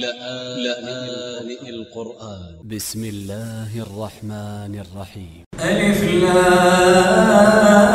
لآن, لآن القرآن. ب س م ا ل ل ه ا ل ر ح م ن ا ل ر ح ي م ألف لام.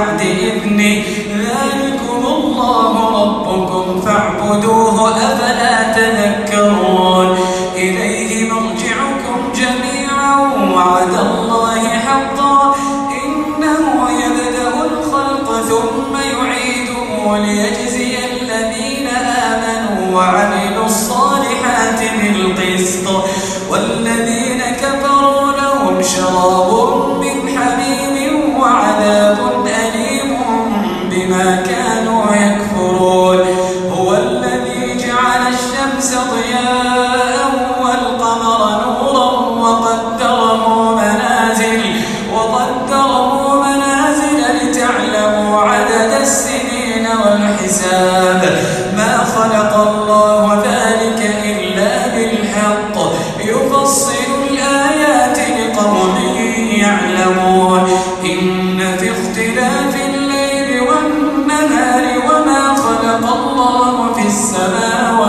بعد إذني ذلكم الله ربكم فاعبدوه أفلا تذكرون خلق الله في السماوات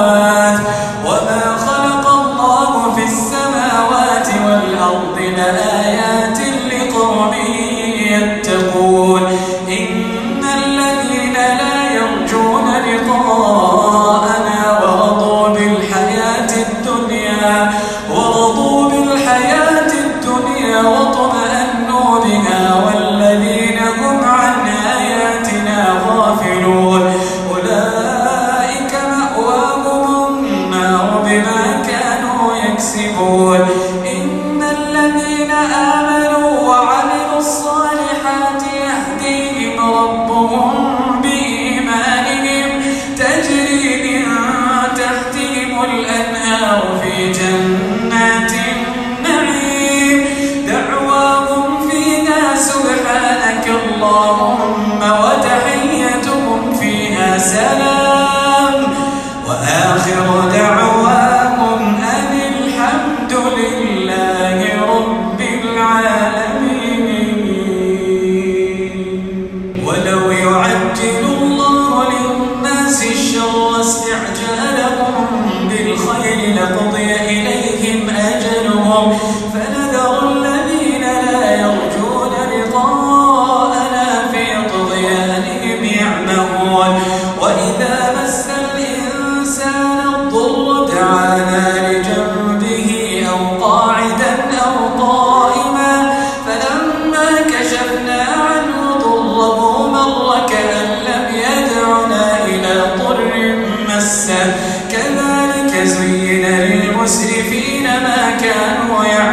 كذلك زين للمسرفين ما كانوا يعملون.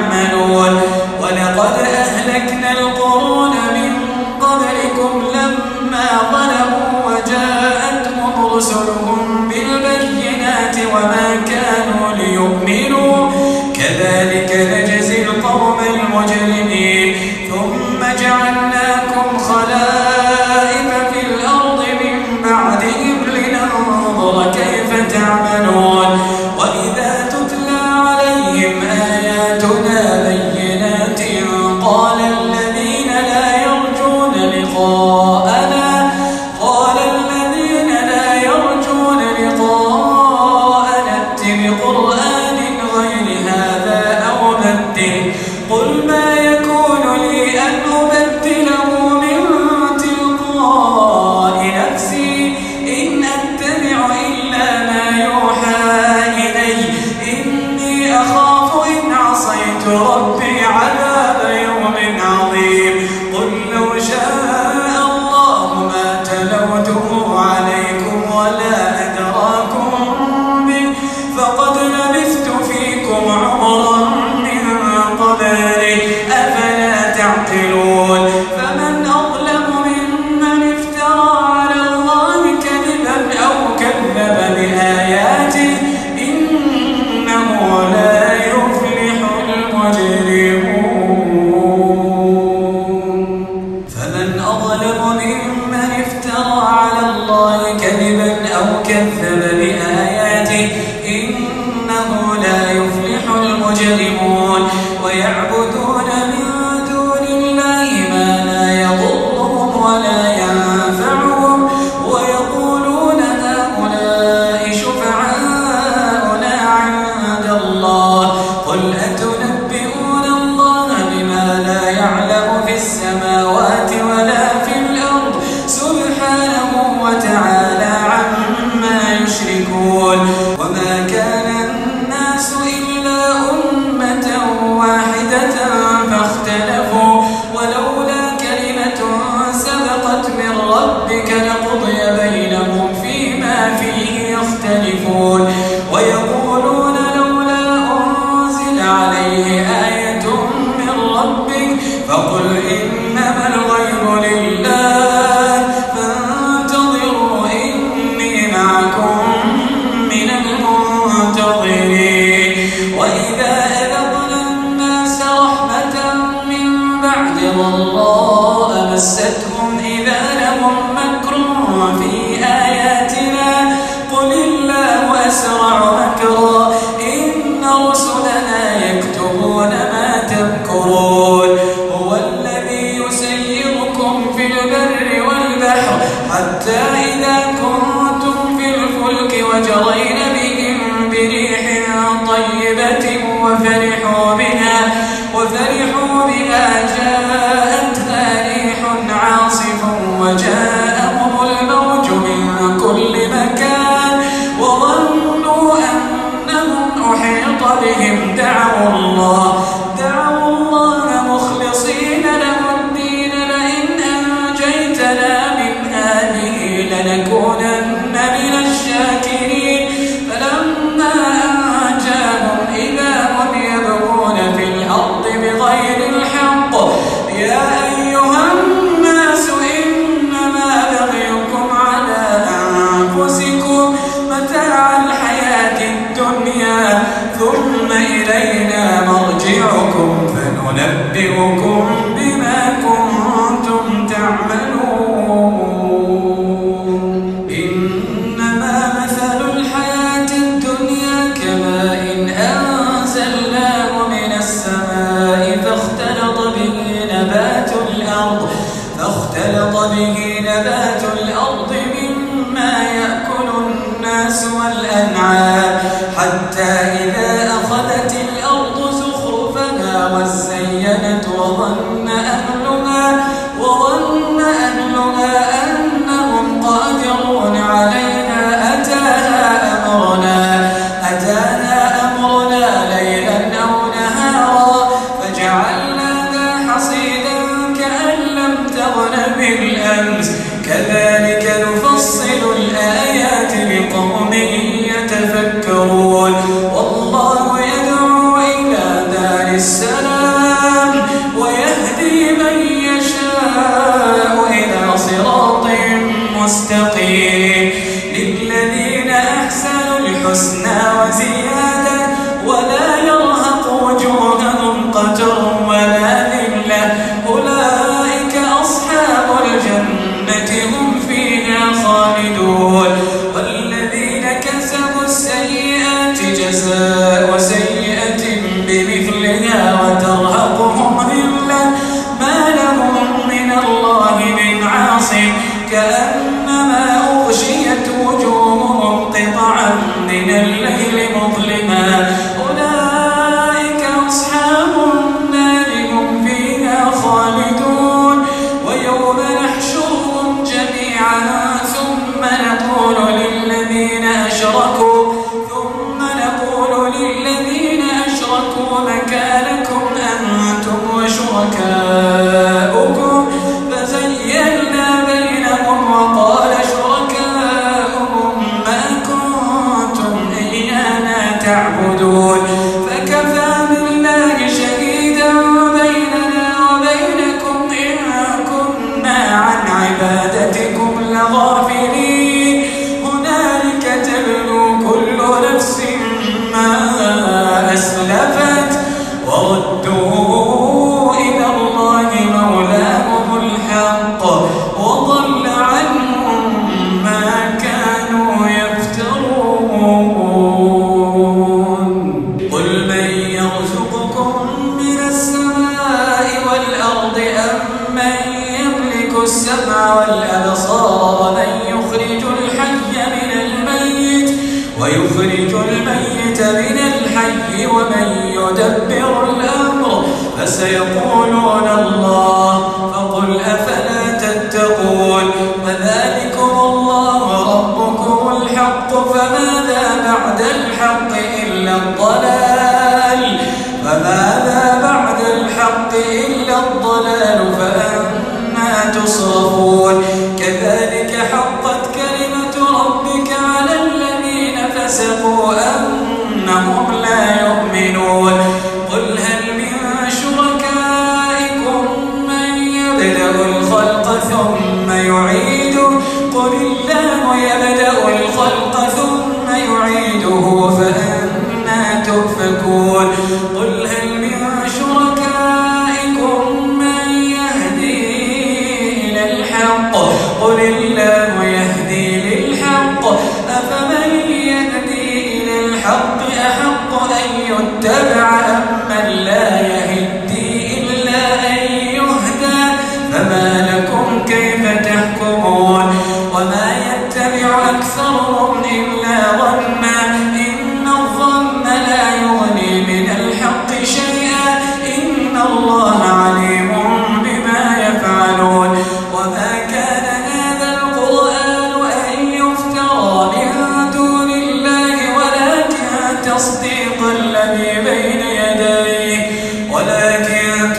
بعد ضراء Amém.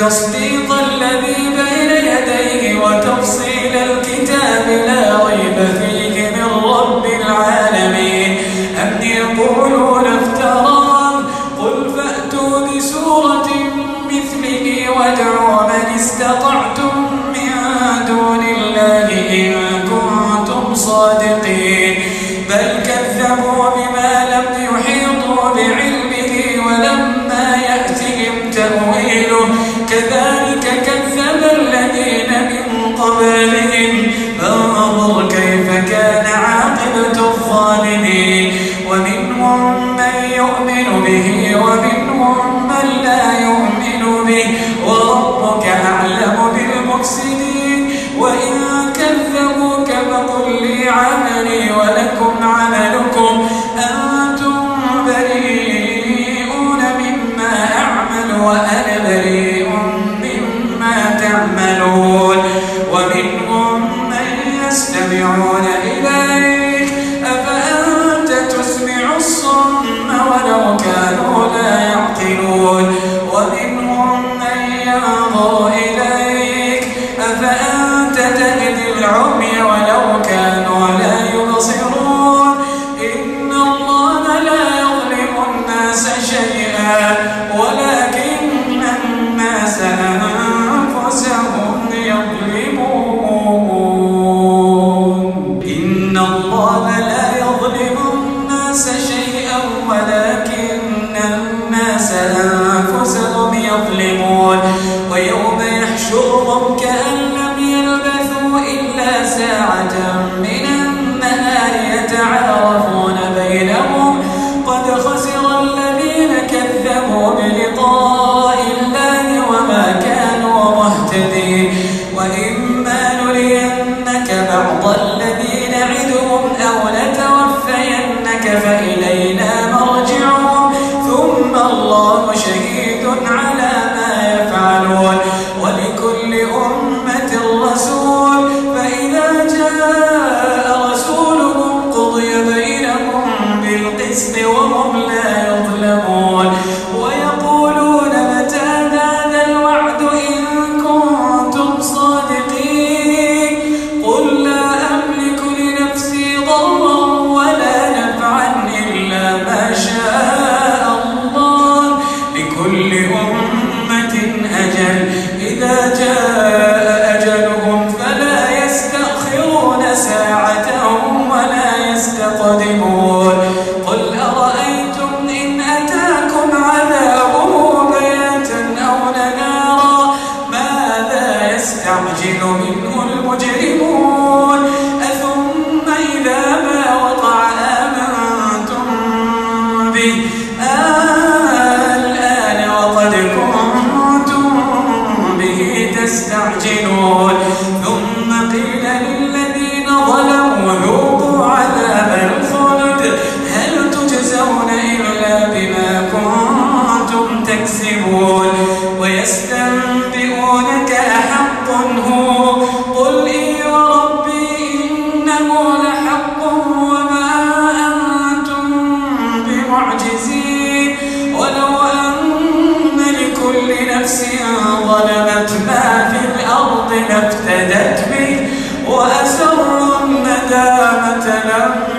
ولكن عملي ساعة نفس ظلمت ما في الأرض لافتدت به وأسروا الندامة لما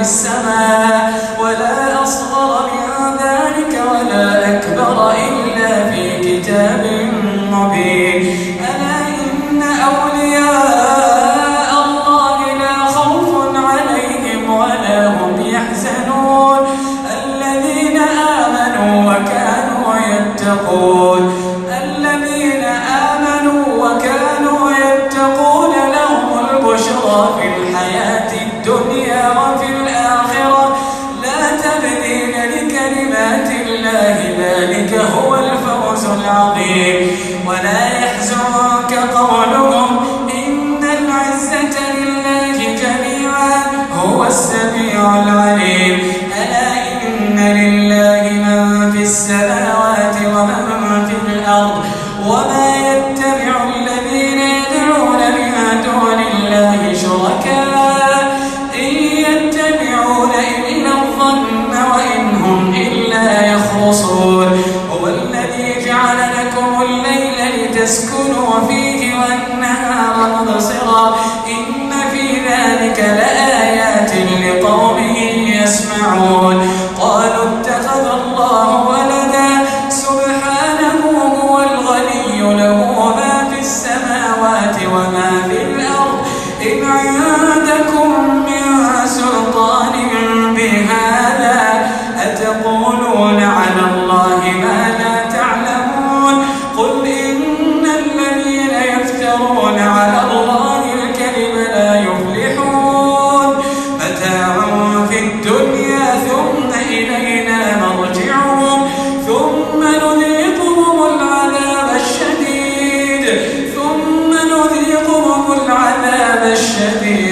السماء. في الأرض وما يتبع الذين يدعون بما دون الله شركاء. إن يتبعون إلا الظن وإن هم إلا يخرصون. هو الذي جعل لكم الليل لتسكنوا فيه والنهار مبصرا. إن في ذلك لآيات لقوم يسمعون. الشديد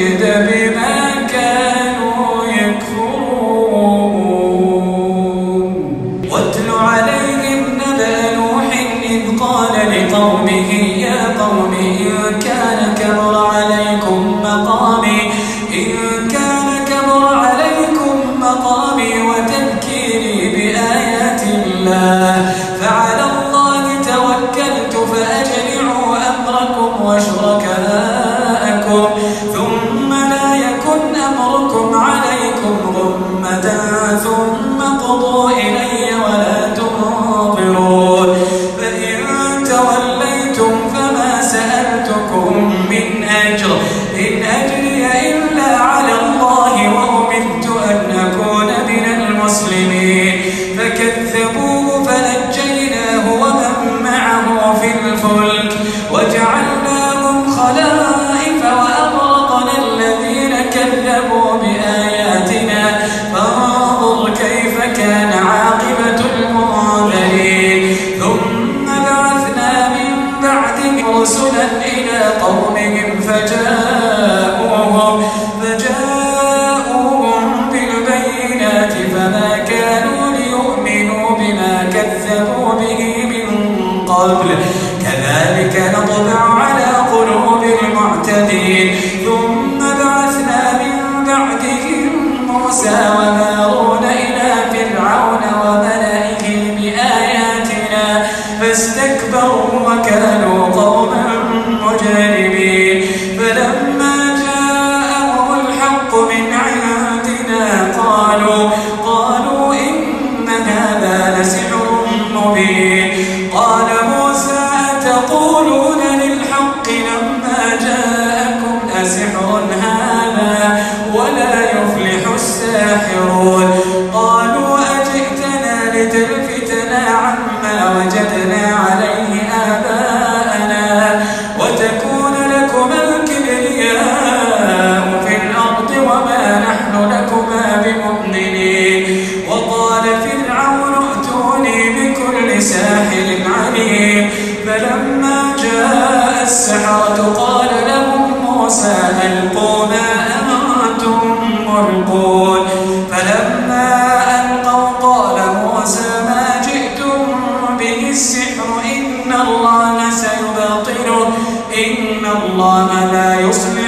بآيات الله فتكون من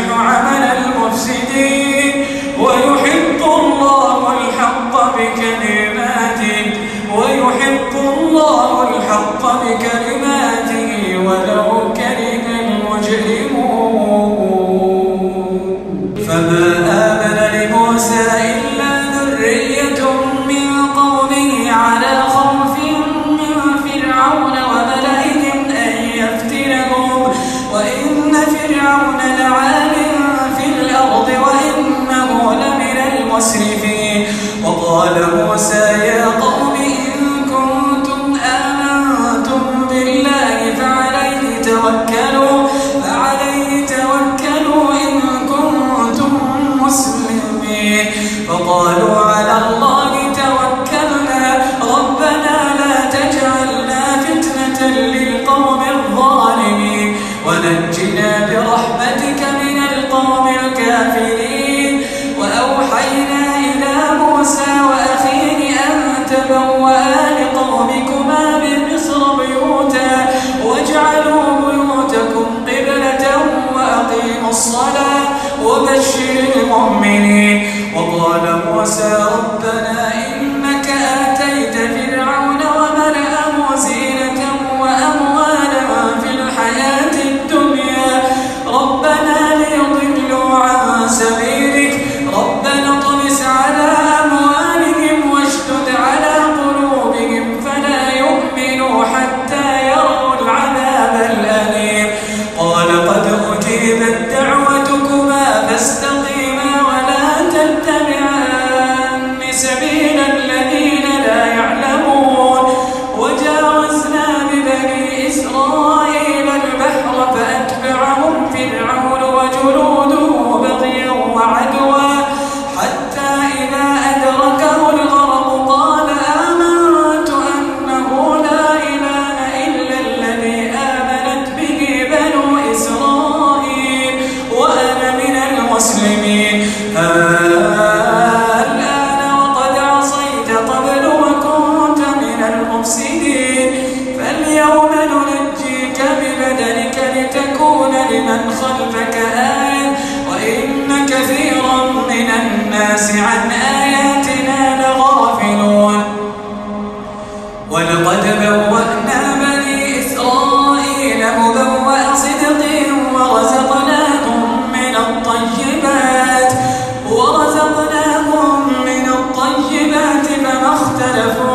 الخاسرين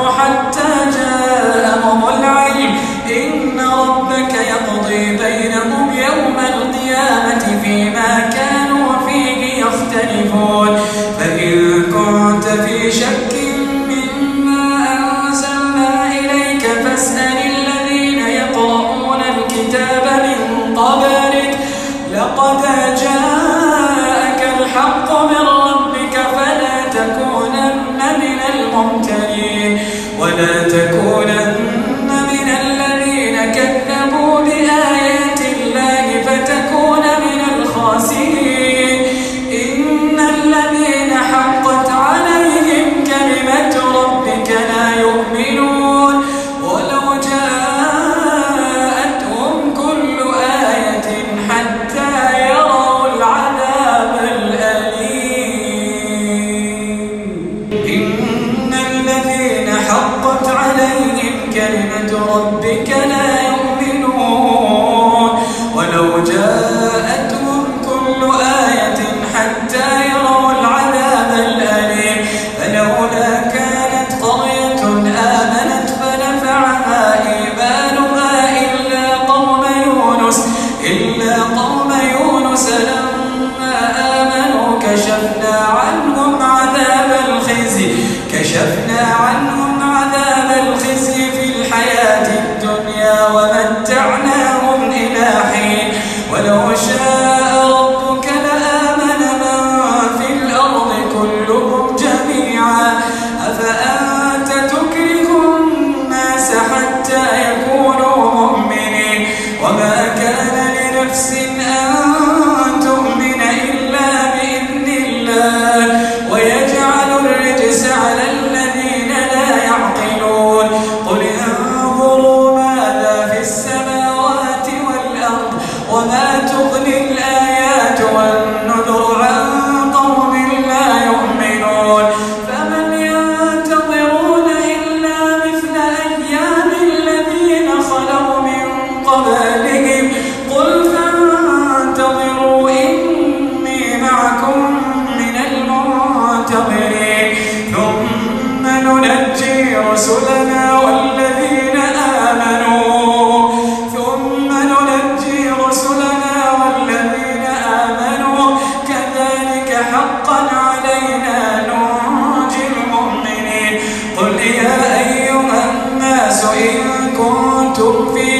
tuk